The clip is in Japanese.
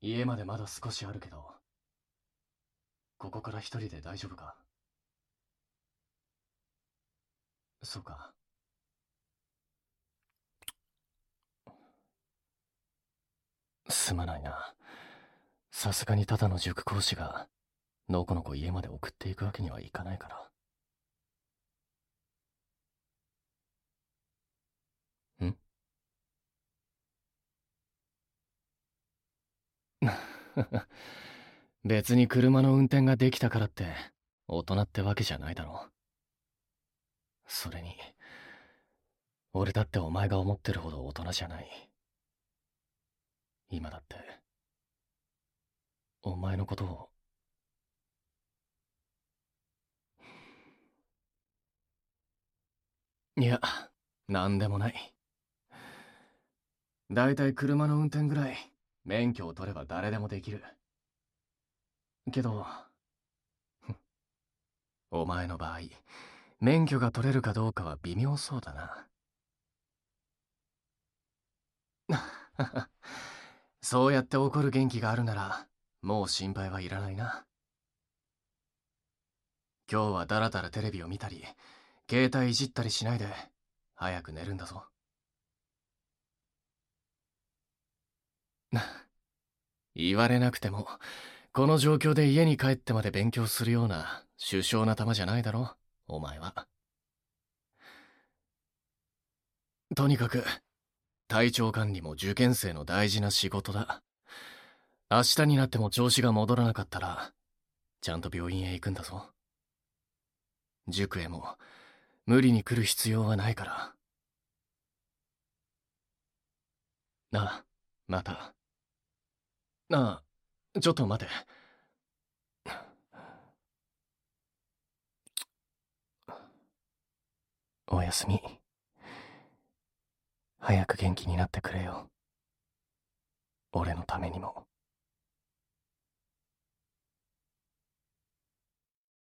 家までまだ少しあるけど、ここから一人で大丈夫か？そうか。すまないな。さすがにただの塾講師が、のこのこ家まで送っていくわけにはいかないから。別に車の運転ができたからって大人ってわけじゃないだろ。それに、俺だってお前が思ってるほど大人じゃない。今だって、お前のことを、いや、なんでもない。だいたい車の運転ぐらい免許を取れば誰でもできる。けど、お前の場合、免許が取れるかどうかは微妙そうだな。そうやって怒る元気があるなら、もう心配はいらないな。今日はだらだらテレビを見たり、携帯いじったりしないで、早く寝るんだぞ。言われなくても、この状況で家に帰ってまで勉強するような首相な玉じゃないだろ、お前は。とにかく、体調管理も受験生の大事な仕事だ。明日になっても調子が戻らなかったら、ちゃんと病院へ行くんだぞ。塾へも、無理に来る必要はないから。なあ、また。なあ、ちょっと待て。おやすみ。早く元気になってくれよ。俺のためにも。